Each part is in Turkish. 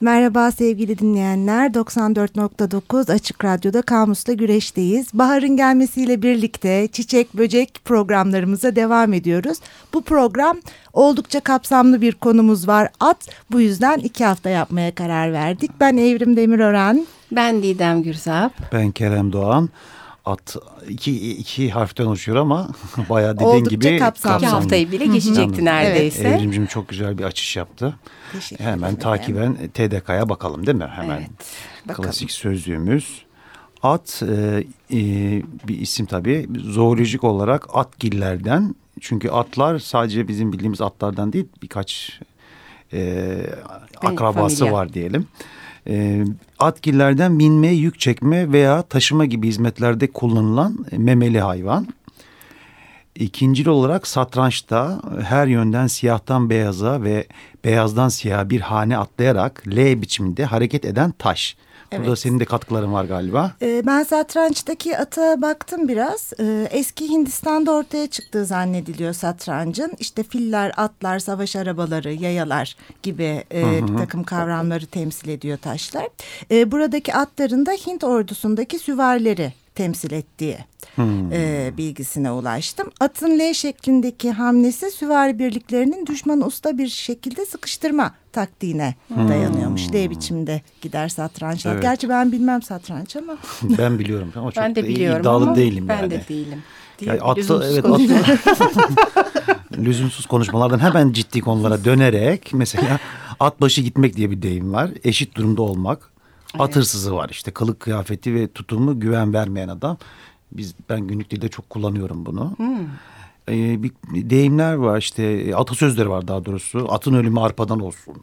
Merhaba sevgili dinleyenler. 94.9 Açık Radyo'da Kamus'ta güreşteyiz. Baharın gelmesiyle birlikte çiçek böcek programlarımıza devam ediyoruz. Bu program oldukça kapsamlı bir konumuz var. At. Bu yüzden iki hafta yapmaya karar verdik. Ben Evrim Demirören. Ben Didem Gürsap. Ben Kerem Doğan. At iki, iki harften oluşuyor ama bayağı dediğin Oldukça gibi kapsamlı. İki haftayı bile geçecekti neredeyse. Evet. Evrimcim çok güzel bir açış yaptı. Teşekkür Hemen ederim. takiben TDK'ya bakalım değil mi? Hemen Evet, bakalım. klasik sözlüğümüz. At e, e, bir isim tabii. Zoolojik olarak atgillerden. Çünkü atlar sadece bizim bildiğimiz atlardan değil birkaç e, akrabası familya. var diyelim. E, atgillerden binme, yük çekme veya taşıma gibi hizmetlerde kullanılan memeli hayvan. İkincil olarak satrançta her yönden siyahtan beyaza ve beyazdan siyaha bir hane atlayarak L biçiminde hareket eden taş. Burada Evet. senin de katkıların var galiba. Ee, Ben satrançtaki ata baktım biraz. Ee, Eski Hindistan'da ortaya çıktığı zannediliyor satrancın. İşte filler, atlar, savaş arabaları, yayalar gibi e, bir takım kavramları temsil ediyor taşlar. Ee, Buradaki atların da Hint ordusundaki süvarileri temsil ettiği e, bilgisine ulaştım. Atın L şeklindeki hamlesi süvari birliklerinin düşmanı usta bir şekilde sıkıştırma taktiğine dayanıyormuş. L biçimde gider satrançlar. Evet. Gerçi ben bilmem satranç ama. Ben biliyorum ama çok Ben de biliyorum iddialı ama değilim ben yani. de değilim. Yani Değil, lüzumsuz evet, atı- lüzumsuz konuşmalardan hemen ciddi konulara dönerek mesela at başı gitmek diye bir deyim var. Eşit durumda olmak. At hırsızı var işte kılık kıyafeti ve tutumu güven vermeyen adam. Biz ben günlük dilde çok kullanıyorum bunu. Ee, bir deyimler var işte atasözleri var daha doğrusu. Atın ölümü arpadan olsun.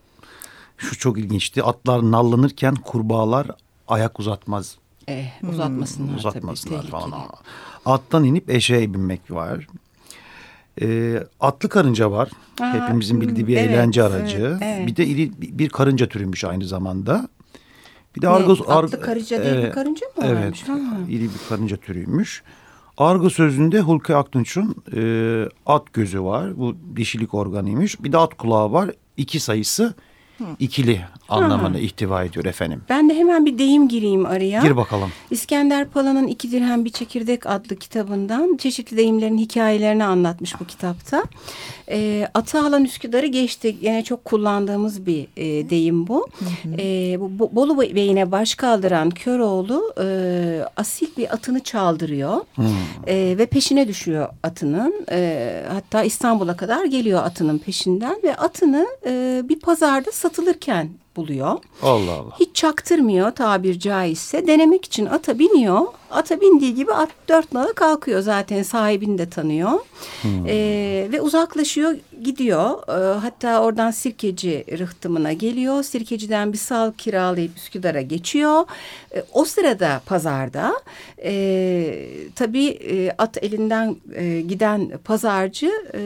Şu çok ilginçti. Atlar nallanırken kurbağalar ayak uzatmaz Eh, uzatmasınlar tabii. uzatmasınlar tehlikeli. falan. Attan inip eşeğe binmek var. Ee, atlı karınca var. Aa, Hepimizin bildiği bir evet, eğlence evet, aracı. evet. Bir de iri bir karınca türüymüş aynı zamanda. Bir de Ne, argo atlı karınca diye bir karınca mı Evet. varmış? Ha. İri bir karınca türüymüş. Argo sözünde Hulki Aktunç'un e, at gözü var. Bu dişilik organıymış. Bir de at kulağı var. İki sayısı ikili anlamını ihtiva ediyor efendim. Ben de hemen bir deyim gireyim araya. Gir bakalım. İskender Pala'nın İki Dirhem Bir Çekirdek adlı kitabından çeşitli deyimlerin hikayelerini anlatmış bu kitapta. E, atı alan Üsküdar'ı geçti. Yine çok kullandığımız bir e, deyim bu. E, bu Bo- Bolu Bey'ine baş kaldıran Köroğlu e, asil bir atını çaldırıyor. E, ve peşine düşüyor atının. E, hatta İstanbul'a kadar geliyor atının peşinden ve atını e, bir pazarda satılırken buluyor. Allah Allah. Hiç çaktırmıyor tabir caizse. Denemek için ata biniyor. Ata bindiği gibi at dört nala kalkıyor zaten sahibini de tanıyor. Ee, ve uzaklaşıyor gidiyor. Ee, hatta oradan sirkeci rıhtımına geliyor. Sirkeciden bir sal kiralayıp Üsküdar'a geçiyor. Ee, o sırada pazarda e, tabii e, at elinden e, giden pazarcı e,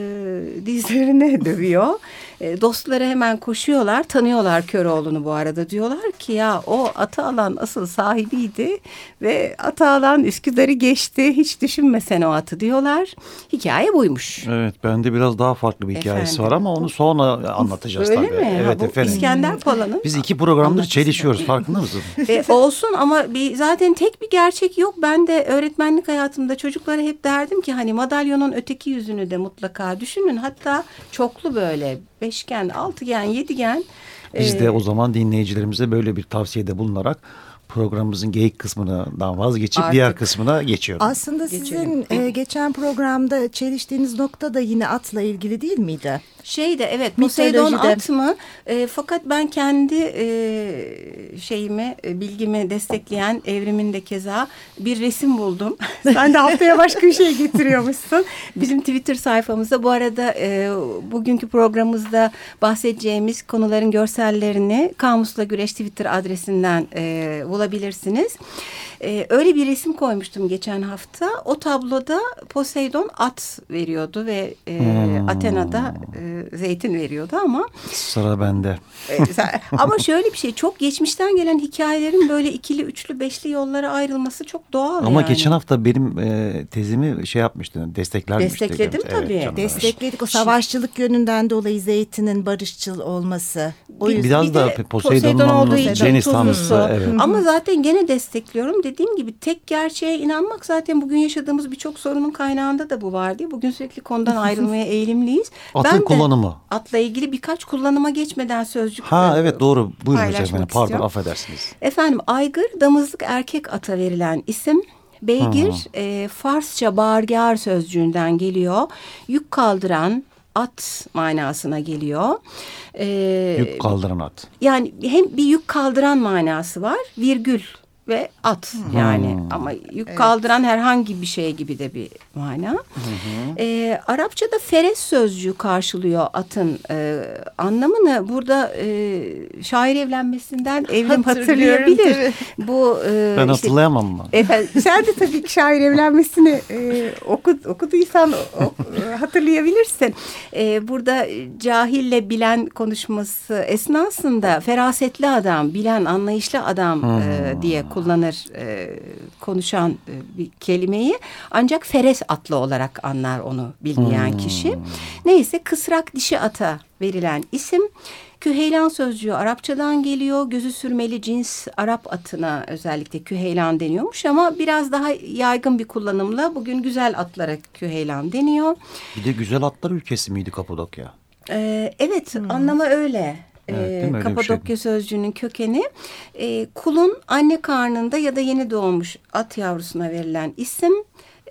dizlerine dövüyor. E, dostları hemen koşuyorlar. Tanıyorlar Köroğlu'nu bu arada. Diyorlar ki ya o atı alan asıl sahibiydi ve atı alan Üsküdar'ı geçti. Hiç düşünmesen o atı diyorlar. Hikaye buymuş. Evet bende biraz daha farklı bir hikayesi Efendim. var ama onu sonra anlatacağız Öyle tabii. mi? Ha, Evet bu efendim. İskender Pala'nın. Biz iki programdır çelişiyoruz farkında mısın? E, olsun ama bir, zaten tek bir gerçek yok. Ben de öğretmenlik hayatımda çocuklara hep derdim ki hani madalyonun öteki yüzünü de mutlaka düşünün. Hatta çoklu böyle beşgen, altıgen, yedigen. Biz e, de o zaman dinleyicilerimize böyle bir tavsiyede bulunarak programımızın geyik kısmından vazgeçip Artık. diğer kısmına geçiyorum. Aslında Geçelim. sizin e, geçen programda çeliştiğiniz nokta da yine atla ilgili değil miydi? Şey de evet Poseidon at mı? E, fakat ben kendi e, şeyimi, e, bilgimi destekleyen evrimin de keza bir resim buldum. Sen de haftaya başka bir şey getiriyormuşsun. Bizim Twitter sayfamızda bu arada e, bugünkü programımızda bahsedeceğimiz konuların görsellerini Kamusla Güreş Twitter adresinden e, bulabilirsiniz olabilirsiniz. E, öyle bir resim koymuştum geçen hafta. O tabloda Poseidon at veriyordu ve e, hmm. Athena'da e, zeytin veriyordu ama. Sıra bende. E, ama şöyle bir şey çok geçmişten gelen hikayelerin böyle ikili, üçlü, beşli yollara ayrılması çok doğal Ama yani. geçen hafta benim e, tezimi şey yapmıştın, destekler Destekledim tabii. Evet, Destekledik o savaşçılık yönünden dolayı zeytinin barışçıl olması. O yüzden Biraz bir da Poseidon'un Poseidon olduğu için deniz tanrısı. Evet. Ama zaten gene destekliyorum. Dediğim gibi tek gerçeğe inanmak zaten bugün yaşadığımız birçok sorunun kaynağında da bu var diye. Bugün sürekli konudan ayrılmaya eğilimliyiz. Atın ben kullanımı. Atla ilgili birkaç kullanıma geçmeden sözcük Ha evet doğru. Buyurun efendim. Pardon istiyorum. affedersiniz. Efendim aygır damızlık erkek ata verilen isim. Beygir e, Farsça bağırgar sözcüğünden geliyor. Yük kaldıran at manasına geliyor. E, Yük kaldıran at. yani hem bir yük kaldıran manası var virgül ve at yani ama yük kaldıran herhangi bir şey gibi de bir mana. Ee, Arapçada feres sözcüğü karşılıyor atın e, anlamını. Burada e, şair evlenmesinden Hatırlıyorum, hatırlayabilir. tabii. Bu e, Ben işte- hatırlayamam mı? Efendim, sen de tabii ki şair evlenmesini e, oku, okuduysan o- e, hatırlayabilirsin. E, burada cahille bilen konuşması esnasında ferasetli adam, bilen, anlayışlı adam e, diye kullanır e, konuşan e, bir kelimeyi. Ancak feres atlı olarak anlar onu bilmeyen kişi. Neyse kısrak dişi ata verilen isim. Küheylan sözcüğü Arapçadan geliyor. Gözü sürmeli cins Arap atına özellikle küheylan deniyormuş ama biraz daha yaygın bir kullanımla bugün güzel atlara küheylan deniyor. Bir de güzel atlar ülkesi miydi Kapadokya? Ee, evet anlamı öyle. Evet, Ee, bir Kapadokya şey. sözcüğünün kökeni. E, kulun anne karnında ya da yeni doğmuş at yavrusuna verilen isim.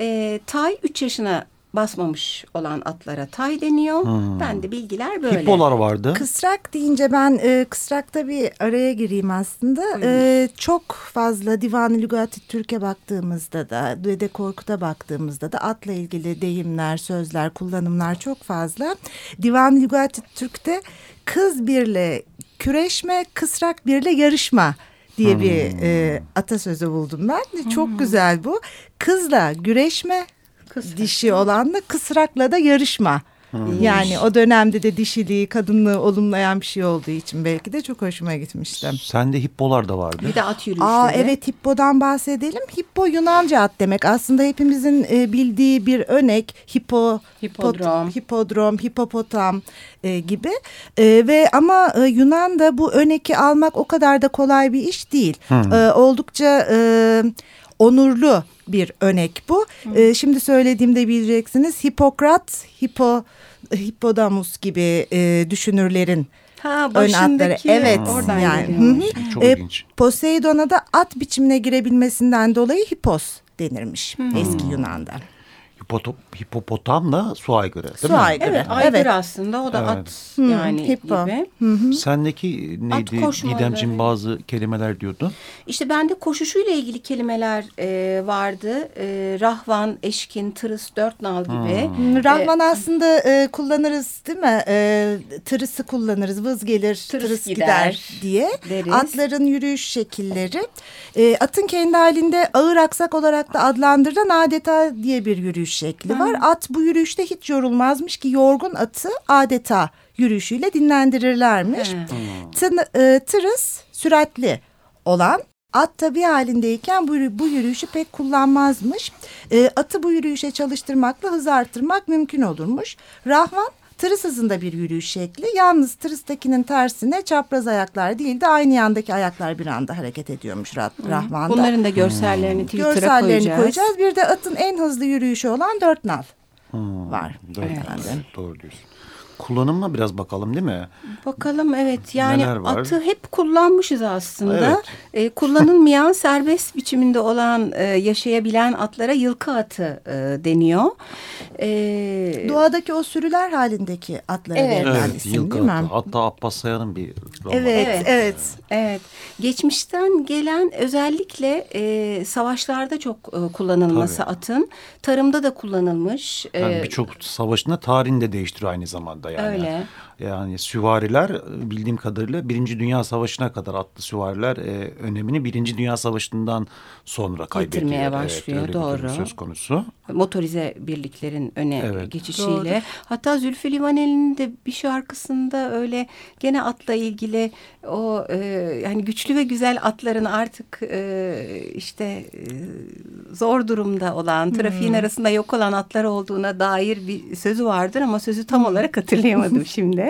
E, tay 3 yaşına basmamış olan atlara tay deniyor. Ben de bilgiler böyle. Hippolar vardı. Kısrak deyince ben e, kısrakta bir araya gireyim aslında. E, çok fazla Divan-ı Lügati Türk'e baktığımızda da Dede Korkut'a baktığımızda da atla ilgili deyimler, sözler, kullanımlar çok fazla. Divan-ı Lügati Türk'te kız birle küreşme, kısrak birle yarışma diye bir e, atasözü buldum ben. Çok güzel bu. Kızla güreşme, Kısrak. dişi olanla kısrakla da yarışma. Yani o dönemde de dişiliği, kadınlığı olumlayan bir şey olduğu için belki de çok hoşuma gitmişti. Sende hippolar da vardı. Bir de at yürüyüşleri. Aa evet hippodan bahsedelim. Hippo Yunanca at demek. Aslında hepimizin e, bildiği bir örnek. Hippo, Hipodrom. pot- hipodrom, hipopotam e, gibi. E, ve ama e, Yunan'da bu örneki almak o kadar da kolay bir iş değil. E, oldukça e, onurlu bir örnek bu. E, şimdi söylediğimde bileceksiniz. Hipokrat, Hippo, Hippodamus gibi e, düşünürlerin Ha ön atları. Evet oradan yani. Hı hı. Çok E, ilginç. Poseidon'a da at biçimine girebilmesinden dolayı hipos denirmiş eski Yunan'da. Hipoto, hipopotamla su aygırı değil Su mi? aygırı. Evet aygır aslında o da Evet. at yani hippo. gibi. Sendeki neydi. Didemciğim bazı kelimeler diyordu. İşte bende koşuşuyla ilgili kelimeler e, vardı. E, rahvan, eşkin, tırıs, dört nal gibi. Hmm, Rahman aslında e, kullanırız değil mi? E, tırısı kullanırız. Vız gelir, Tırıs tırıs, gider gider, diye. deriz. Atların yürüyüş şekilleri. E, atın kendi halinde ağır aksak olarak da adlandırılan adeta diye bir yürüyüş şekli var. At bu yürüyüşte hiç yorulmazmış ki yorgun atı adeta yürüyüşüyle dinlendirirlermiş. Tın, e, tırıs süratli olan at tabi halindeyken bu, bu yürüyüşü pek kullanmazmış. E, atı bu yürüyüşe çalıştırmakla hız arttırmak mümkün olurmuş. Rahvan tırıs hızında bir yürüyüş şekli. Yalnız tırıstakinin tersine çapraz ayaklar değil de aynı yandaki ayaklar bir anda hareket ediyormuş Rah Rahvan'da. Bunların da görsellerini Twitter'a Görsellerini koyacağız. koyacağız. Bir de atın en hızlı yürüyüşü olan dört nal var. Doğru, efendim. doğru diyorsun. Kullanımına biraz bakalım değil mi? Bakalım evet yani atı hep kullanmışız aslında. Evet. Ee, kullanılmayan serbest biçiminde olan e, yaşayabilen atlara yılkı atı e, deniyor. Ee, Doğadaki o sürüler halindeki atlara Evet. verilen Evet, isim yılkı değil mi? atı. Hatta Abbas Sayan'ın bir romanı. Evet, Evet. evet. Evet, geçmişten gelen özellikle e, savaşlarda çok e, kullanılması Tabii. atın, tarımda da kullanılmış. E, Yani birçok savaşında tarihini de değiştiriyor aynı zamanda. Aslında yani. Yani süvariler bildiğim kadarıyla Birinci Dünya Savaşı'na kadar atlı süvariler e, önemini Birinci Dünya Savaşı'ndan sonra kaybediyor. Yitirmeye başlıyor, evet, doğru. söz konusu. Motorize birliklerin öne Evet. geçişiyle. Doğru. Hatta Zülfü Livaneli'nin de bir şarkısında öyle gene atla ilgili o e, yani güçlü ve güzel atların artık e, işte e, zor durumda olan, trafiğin arasında yok olan atlar olduğuna dair bir sözü vardır ama sözü tam olarak hatırlayamadım şimdi.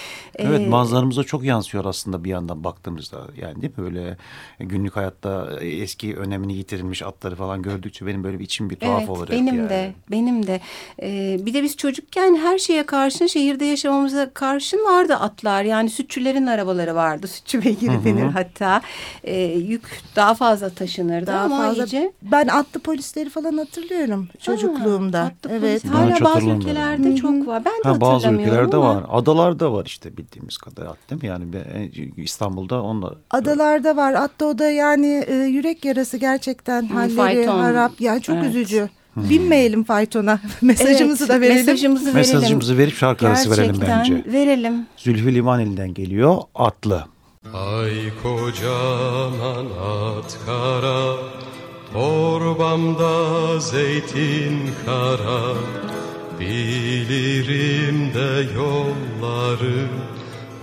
Evet Ee, manzaramıza çok yansıyor aslında bir yandan baktığımızda. Yani değil mi böyle günlük hayatta eski önemini yitirilmiş atları falan gördükçe benim böyle bir içim bir tuhaf evet, olur. benim yani. de benim de Ee, bir de biz çocukken her şeye karşın şehirde yaşamamıza karşın vardı atlar yani sütçülerin arabaları vardı sütçü beygiri denir hatta Ee, yük daha fazla taşınırdı Daha ama fazla. iyice Ben atlı polisleri falan hatırlıyorum çocukluğumda. atlı evet. Hala bazı ülkelerde çok var ben de Ha, bazı hatırlamıyorum ülkelerde ama. var. Adalarda var işte bildiğimiz kadar at değil mi? Yani ben- İstanbul'da onunla Adalarda var. Hatta o da yani e, yürek yarası gerçekten halleri fayton. harap. Yani çok Evet. üzücü. Binmeyelim faytona. Mesajımızı Evet, da verelim. Mesajımızı verelim. mesajımızı verip şarkı arası verelim Gerçekten bence. verelim. Zülfü Livaneli'den geliyor atlı. Ay kocaman at kara Torbamda zeytin kara Bilirim de yolları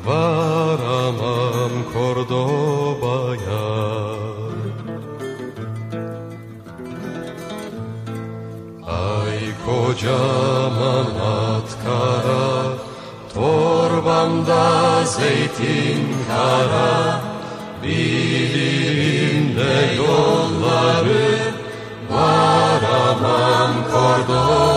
Varamam Kordoba'ya. Ay kocaman at kara Torbamda zeytin kara. Bilirim de yolları Varamam Kordoba'ya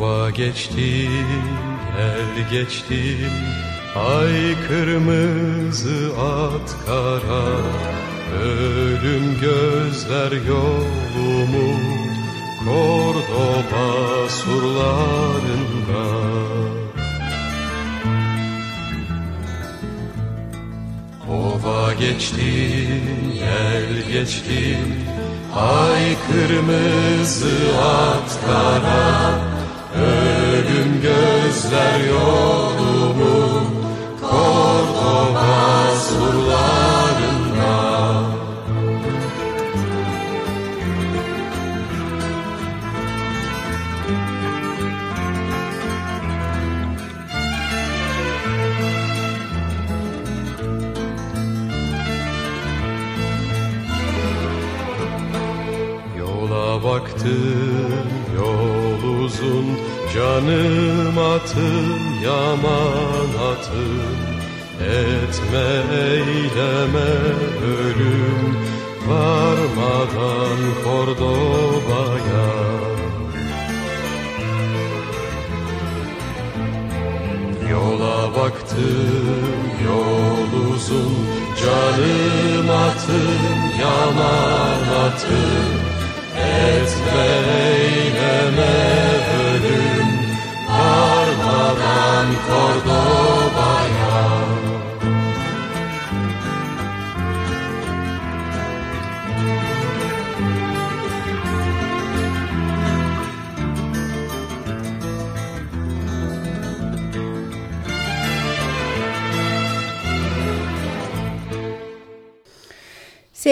Ova geçtim, gel geçtim. Ay kırmızı at kara Ölüm gözler yolumu Kordoba surlarında. Ova geçtim, yel geçtim. Ay kırmızı at kara Ölüm gözler yolumu Kordoba surlarında Yola baktım Canım atım yaman atım Etme eyleme ölüm. Varmadan Kordoba'ya. Yola baktım yol uzun. Canım atım yaman atım Etme eyleme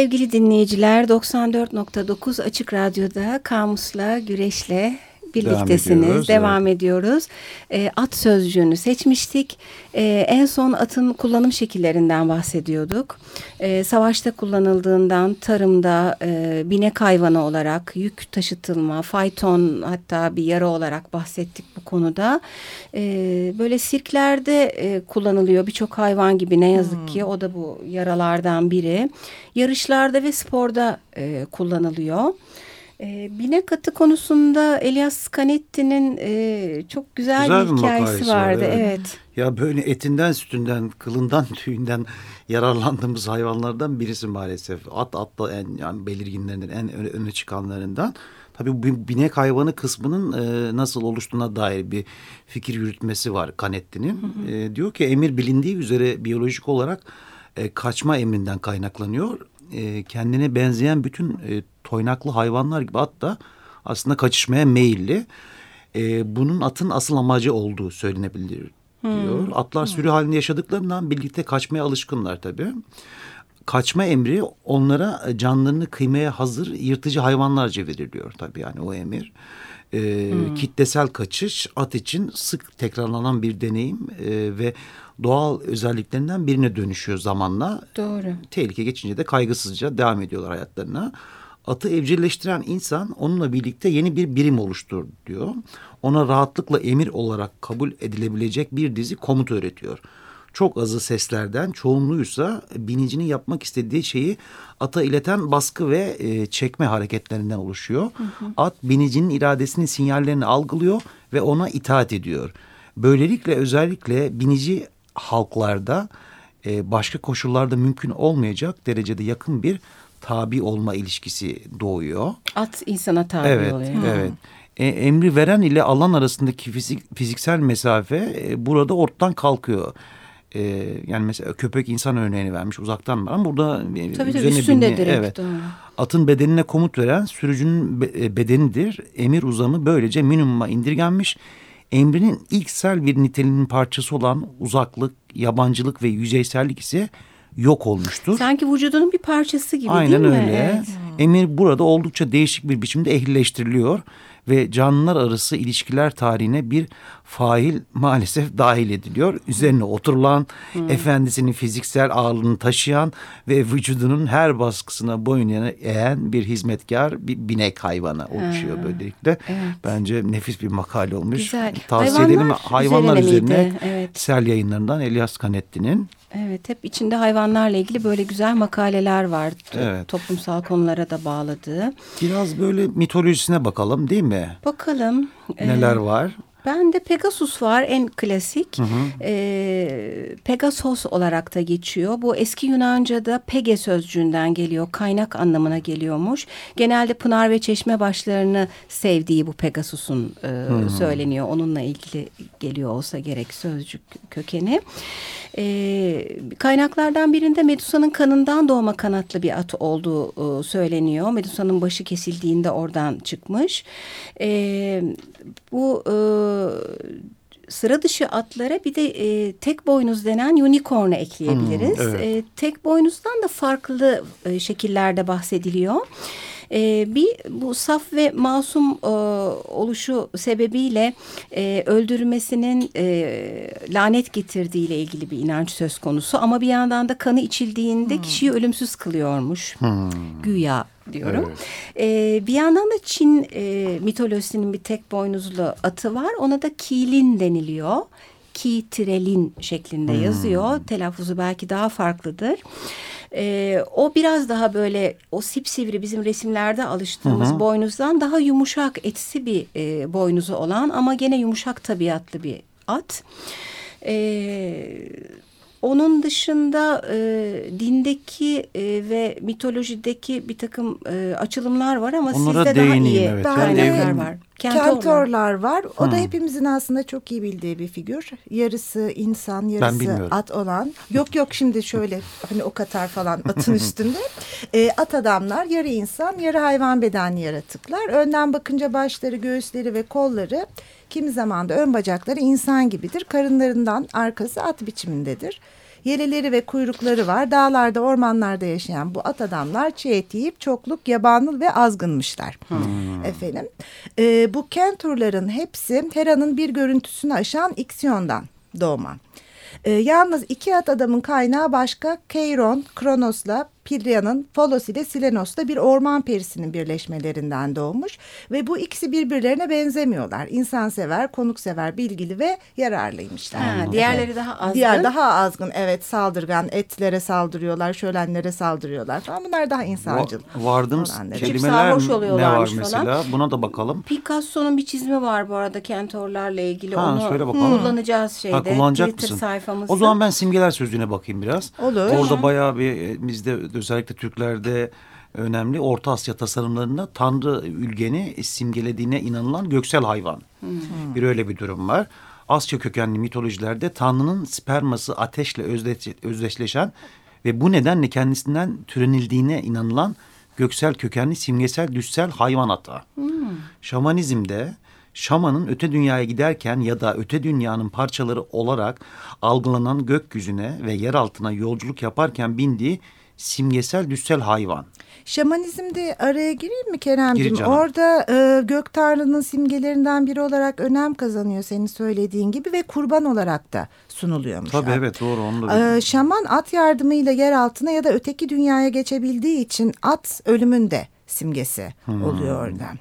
Sevgili dinleyiciler 94.9 Açık Radyo'da Kamus'la Güreş'le birliktesiniz. ediyoruz, Devam ediyoruz. E, at sözcüğünü seçmiştik. E, en son atın kullanım şekillerinden bahsediyorduk. E, savaşta kullanıldığından, tarımda e, binek hayvanı olarak, yük taşıtılma, fayton hatta bir yara olarak bahsettik bu konuda. E, böyle sirklerde e, kullanılıyor birçok hayvan gibi ne yazık ki o da bu yaralardan biri. Yarışlarda ve sporda e, kullanılıyor. E, binek atı konusunda Elias Canetti'nin e, çok güzel, Güzel bir bir hikayesi makalesi var, vardı. evet. evet. Ya böyle etinden, sütünden, kılından, tüyünden yararlandığımız hayvanlardan birisi maalesef. At atla en yani belirginlerinden, en öne, öne çıkanlarından. Tabii bu binek hayvanı kısmının e, nasıl oluştuğuna dair bir fikir yürütmesi var Canetti'nin. E, diyor ki emir bilindiği üzere biyolojik olarak e, kaçma emrinden kaynaklanıyor. E, kendine benzeyen bütün e, toynaklı hayvanlar gibi at da aslında kaçışmaya meyilli. E, bunun atın asıl amacı olduğu söylenebilir diyor. Atlar sürü halinde yaşadıklarından birlikte kaçmaya alışkınlar tabii. Kaçma emri onlara canlarını kıymaya hazır yırtıcı hayvanlarca veriliyor tabii yani o emir. E, Kitlesel kaçış at için sık tekrarlanan bir deneyim e, ve doğal özelliklerinden birine dönüşüyor zamanla. Doğru. Tehlike geçince de kaygısızca devam ediyorlar hayatlarına. Atı evcilleştiren insan onunla birlikte yeni bir birim oluştur diyor. Ona rahatlıkla emir olarak kabul edilebilecek bir dizi komut öğretiyor. Çok azı seslerden çoğunluğuysa binicinin yapmak istediği şeyi ata ileten baskı ve e, çekme hareketlerinden oluşuyor. Hı hı. At binicinin iradesinin sinyallerini algılıyor ve ona itaat ediyor. Böylelikle özellikle binici halklarda e, başka koşullarda mümkün olmayacak derecede yakın bir tabi olma ilişkisi doğuyor. At insana tabi evet, oluyor. Evet. E, emri veren ile alan arasındaki fizik, fiziksel mesafe e, burada ortadan kalkıyor. E, yani mesela köpek insan örneğini vermiş uzaktan ama burada tabii, tabii, üstünde direkt. Evet. Doğru. Atın bedenine komut veren sürücünün e, bedenidir. Emir uzamı böylece minimuma indirgenmiş. Emrinin ilksel bir niteliğinin parçası olan uzaklık, yabancılık ve yüzeysellik ise yok olmuştur. Sanki vücudunun bir parçası gibi Aynen değil mi? Aynen öyle. Evet. Emir burada oldukça değişik bir biçimde ehlileştiriliyor ve canlılar arası ilişkiler tarihine bir fail maalesef dahil ediliyor. Üzerine oturulan, hmm. efendisinin fiziksel ağırlığını taşıyan ve vücudunun her baskısına boyun eğen bir hizmetkar, bir binek hayvanı oluşuyor hmm. böylelikle. Evet. Bence nefis bir makale olmuş. Güzel. Tavsiye hayvanlar edelim. Hayvanlar üzerine, üzerine evet. Sel yayınlarından Elias Canetti'nin Evet hep içinde hayvanlarla ilgili böyle güzel makaleler var. Evet. Toplumsal konulara da bağladığı. Biraz böyle mitolojisine bakalım değil mi? Bakalım. Neler ee, var? Ben de Pegasus var en klasik. Hı hı. E, Pegasos olarak da geçiyor. Bu eski Yunanca'da Pege sözcüğünden geliyor. Kaynak anlamına geliyormuş. Genelde pınar ve çeşme başlarını sevdiği bu Pegasus'un e, söyleniyor. Onunla ilgili geliyor olsa gerek sözcük kökeni. E, kaynaklardan birinde Medusa'nın kanından doğma kanatlı bir at olduğu e, söyleniyor. Medusa'nın başı kesildiğinde oradan çıkmış. E, bu e, sıra dışı atlara bir de e, tek boynuz denen unicorn'u ekleyebiliriz. Hmm, evet. e, tek boynuzdan da farklı e, şekillerde bahsediliyor. E, bir bu saf ve masum e, oluşu sebebiyle e, öldürmesinin e, lanet getirdiği ile ilgili bir inanç söz konusu. Ama bir yandan da kanı içildiğinde hmm. kişiyi ölümsüz kılıyormuş. Hmm. Güya diyorum. Evet. Ee, bir yandan da Çin e, mitolojisinin bir tek boynuzlu atı var. Ona da Kilin deniliyor. Ki tirelin şeklinde hmm. yazıyor. Telaffuzu belki daha farklıdır. Ee, o biraz daha böyle o sipsivri bizim resimlerde alıştığımız hı boynuzdan daha yumuşak etsi bir e, boynuzu olan ama gene yumuşak tabiatlı bir at. Ee, onun dışında e, dindeki e, ve mitolojideki bir takım e, açılımlar var ama Onlara sizde daha iyi evet. kaynaklar var. Kentorlar var. O hmm. da hepimizin aslında çok iyi bildiği bir figür. Yarısı insan, yarısı at olan. Yok yok şimdi şöyle hani o katar falan atın üstünde. e, at adamlar yarı insan, yarı hayvan bedenli yaratıklar. Önden bakınca başları, göğüsleri ve kolları kimi zaman da ön bacakları insan gibidir. Karınlarından arkası at biçimindedir. Yeleleri ve kuyrukları var. Dağlarda, ormanlarda yaşayan bu at adamlar çiğ et yiyip çokluk, yabanıl ve azgınmışlar. Hmm. Efendim. E, bu kenturların hepsi Hera'nın bir görüntüsünü aşan iksiyondan doğma. E, yalnız iki at adamın kaynağı başka Keiron, Kronos'la Pilya'nın Folos ile Silenos'ta bir orman perisinin birleşmelerinden doğmuş ve bu ikisi birbirlerine benzemiyorlar. İnsansever, konuksever, bilgili ve yararlıymışlar. Ha, diğerleri daha azgın. Diğer daha azgın. Evet saldırgan, etlere saldırıyorlar, şölenlere saldırıyorlar falan. Bunlar daha insancıl. Va vardığımız kelimeler ne var mesela? Falan. Buna da bakalım. Picasso'nun bir çizimi var bu arada kentorlarla ilgili. Ha, Onu söyle bakalım. kullanacağız şeyde. Ha, kullanacak Twitter mısın? sayfamızda. O zaman ben simgeler sözlüğüne bakayım biraz. Olur. Orada bayağı bir e, bizde özellikle Türklerde önemli. Orta Asya tasarımlarında Tanrı ülgeni simgelediğine inanılan göksel hayvan. Bir öyle bir durum var. Asya kökenli mitolojilerde Tanrı'nın sperması ateşle özdeşleşen ve bu nedenle kendisinden türenildiğine inanılan göksel kökenli simgesel düşsel hayvan ata. Hmm. Şamanizmde şamanın öte dünyaya giderken ya da öte dünyanın parçaları olarak algılanan gökyüzüne ve yer altına yolculuk yaparken bindiği simgesel düşsel hayvan. Şamanizmde araya gireyim mi Kerem'ciğim? Orada e, gök tanrının simgelerinden biri olarak önem kazanıyor senin söylediğin gibi ve kurban olarak da sunuluyormuş. Tabii at. evet doğru onu da e, Şaman at yardımıyla yer altına ya da öteki dünyaya geçebildiği için at ölümünde simgesi hmm. oluyor oradan.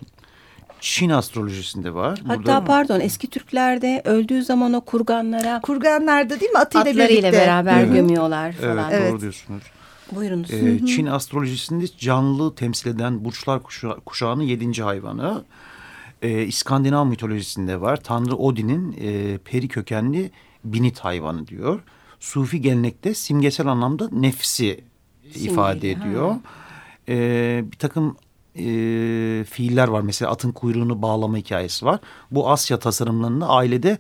Çin astrolojisinde var. Hatta Burada... pardon eski Türklerde öldüğü zaman o kurganlara kurganlarda değil mi atıyla, atlarıyla birlikte. beraber evet. gömüyorlar falan. Evet, evet doğru diyorsunuz. Buyurunuz. Ee, Çin astrolojisinde canlı temsil eden burçlar kuşa kuşağının yedinci hayvanı. Ee, İskandinav mitolojisinde var. Tanrı Odin'in e, peri kökenli binit hayvanı diyor. Sufi gelenekte simgesel anlamda nefsi Simgeli, ifade ediyor. Ee, bir takım e, fiiller var. Mesela atın kuyruğunu bağlama hikayesi var. Bu Asya tasarımlarında ailede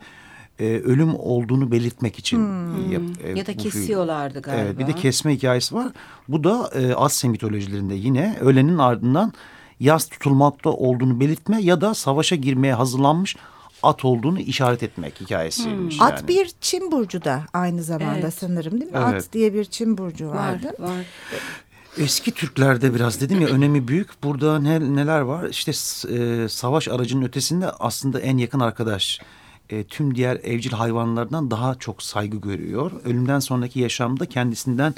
e, ölüm olduğunu belirtmek için. Hmm. Yap, e, ya da kesiyorlardı galiba. Evet bir de kesme hikayesi var. Bu da e, Asya mitolojilerinde yine ölenin ardından yaz tutulmakta olduğunu belirtme ya da savaşa girmeye hazırlanmış at olduğunu işaret etmek hikayesiymiş. Hmm. Yani. At bir Çin burcu da aynı zamanda evet. sanırım değil mi? Evet. At diye bir Çin burcu vardı. Var, var. Eski Türklerde biraz dedim ya önemi büyük. Burada ne, neler var? İşte e, savaş aracının ötesinde aslında en yakın arkadaş e, tüm diğer evcil hayvanlardan daha çok saygı görüyor. Ölümden sonraki yaşamda kendisinden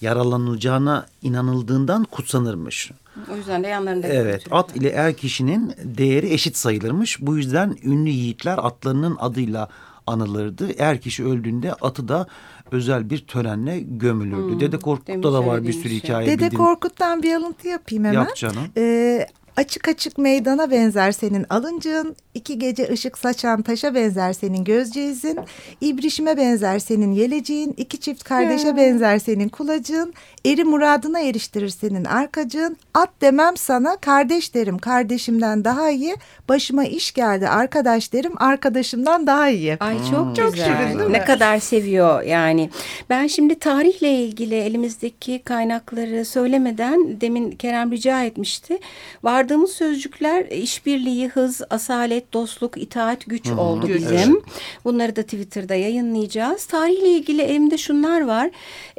yaralanılacağına inanıldığından kutsanırmış. O yüzden de yanlarında. Evet at ile er kişinin değeri eşit sayılırmış. Bu yüzden ünlü yiğitler atlarının adıyla anılırdı. Er kişi öldüğünde atı da özel bir törenle gömülürdü. Hmm, Dede Korkut'ta da var bir sürü şey. hikaye. Dede bildiğim... Korkut'tan bir alıntı yapayım hemen. Yap canım. Ee, Açık açık meydana benzer senin alıncığın, iki gece ışık saçan taşa benzer senin gözceğizin, ibrişime benzer senin yeleciğin, iki çift kardeşe hmm. benzer senin kulacığın, eri muradına eriştirir senin arkacığın, at demem sana kardeş derim kardeşimden daha iyi, başıma iş geldi arkadaş derim arkadaşımdan daha iyi. Ay çok hmm. çok güzel. Şirin, ne kadar seviyor yani. Ben şimdi tarihle ilgili elimizdeki kaynakları söylemeden demin Kerem rica etmişti. Var Vardığımız sözcükler işbirliği, hız, asalet, dostluk, itaat, güç Hı-hı. oldu güç. bizim. Evet. Bunları da Twitter'da yayınlayacağız. Tarihle ilgili elimde şunlar var.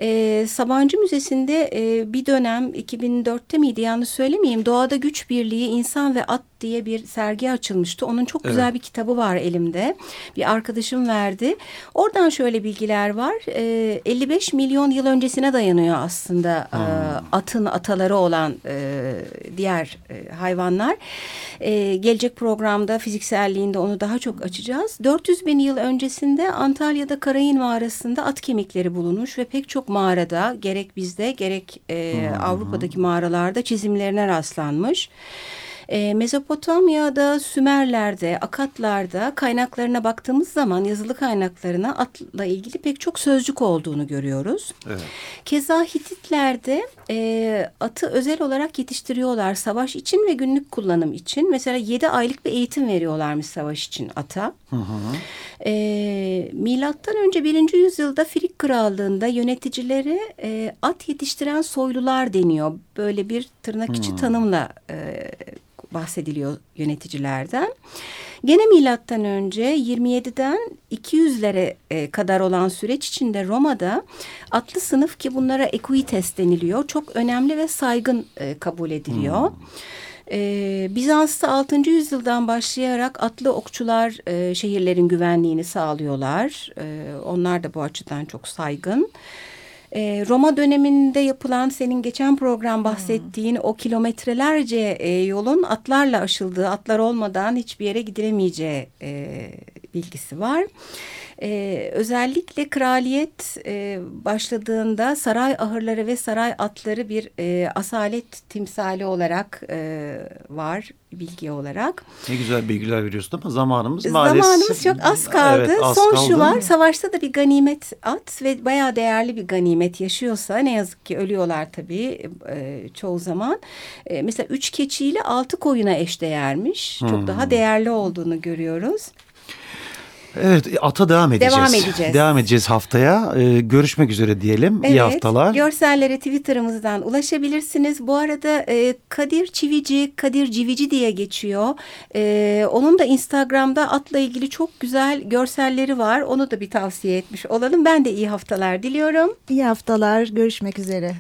Ee, Sabancı Müzesi'nde e, bir dönem 2004'te miydi yanlış söylemeyeyim. Doğada güç birliği, insan ve at diye bir sergi açılmıştı. Onun çok güzel evet. bir kitabı var elimde. Bir arkadaşım verdi. Oradan şöyle bilgiler var. E, 55 milyon yıl öncesine dayanıyor aslında hmm. e, atın ataları olan e, diğer e, hayvanlar. E, gelecek programda fizikselliğinde onu daha çok açacağız. 400 bin yıl öncesinde Antalya'da Karayın mağarasında at kemikleri bulunmuş ve pek çok mağarada gerek bizde gerek e, hmm. Avrupa'daki mağaralarda çizimlerine rastlanmış. E, Mezopotamya'da, Sümerler'de, Akatlar'da kaynaklarına baktığımız zaman yazılı kaynaklarına atla ilgili pek çok sözcük olduğunu görüyoruz. Evet. Keza Hititler'de e, atı özel olarak yetiştiriyorlar savaş için ve günlük kullanım için. Mesela yedi aylık bir eğitim veriyorlarmış savaş için ata. Hı hı. E, milattan önce birinci yüzyılda Frig Krallığı'nda yöneticilere e, at yetiştiren soylular deniyor. Böyle bir tırnak içi hmm. tanımla e, bahsediliyor yöneticilerden. Gene milattan önce 27'den 200'lere e, kadar olan süreç içinde Roma'da atlı sınıf ki bunlara equites deniliyor. Çok önemli ve saygın e, kabul ediliyor. Hmm. Ee, Bizans'ta 6. yüzyıldan başlayarak atlı okçular e, şehirlerin güvenliğini sağlıyorlar. E, onlar da bu açıdan çok saygın. E, Roma döneminde yapılan senin geçen program bahsettiğin hmm. o kilometrelerce e, yolun atlarla aşıldığı, atlar olmadan hiçbir yere gidilemeyeceği e, bilgisi var. E, özellikle kraliyet e, başladığında saray ahırları ve saray atları bir e, asalet timsali olarak e, var bilgi olarak. Ne güzel bilgiler veriyorsun ama zamanımız maalesef. Zamanımız çok az kaldı. Evet, az Son kaldı. şu var savaşta da bir ganimet at ve bayağı değerli bir ganimet yaşıyorsa ne yazık ki ölüyorlar tabii e, çoğu zaman. E, mesela üç keçiyle altı koyuna eşdeğermiş. Çok Hmm. daha değerli olduğunu görüyoruz. Evet ata devam edeceğiz. Devam edeceğiz. Devam edeceğiz haftaya. Ee, görüşmek üzere diyelim. İyi haftalar. Görsellere Twitter'ımızdan ulaşabilirsiniz. Bu arada e, Kadir Çivici, Kadir Civici diye geçiyor. E, onun da Instagram'da atla ilgili çok güzel görselleri var. Onu da bir tavsiye etmiş olalım. Ben de iyi haftalar diliyorum. İyi haftalar. Görüşmek üzere.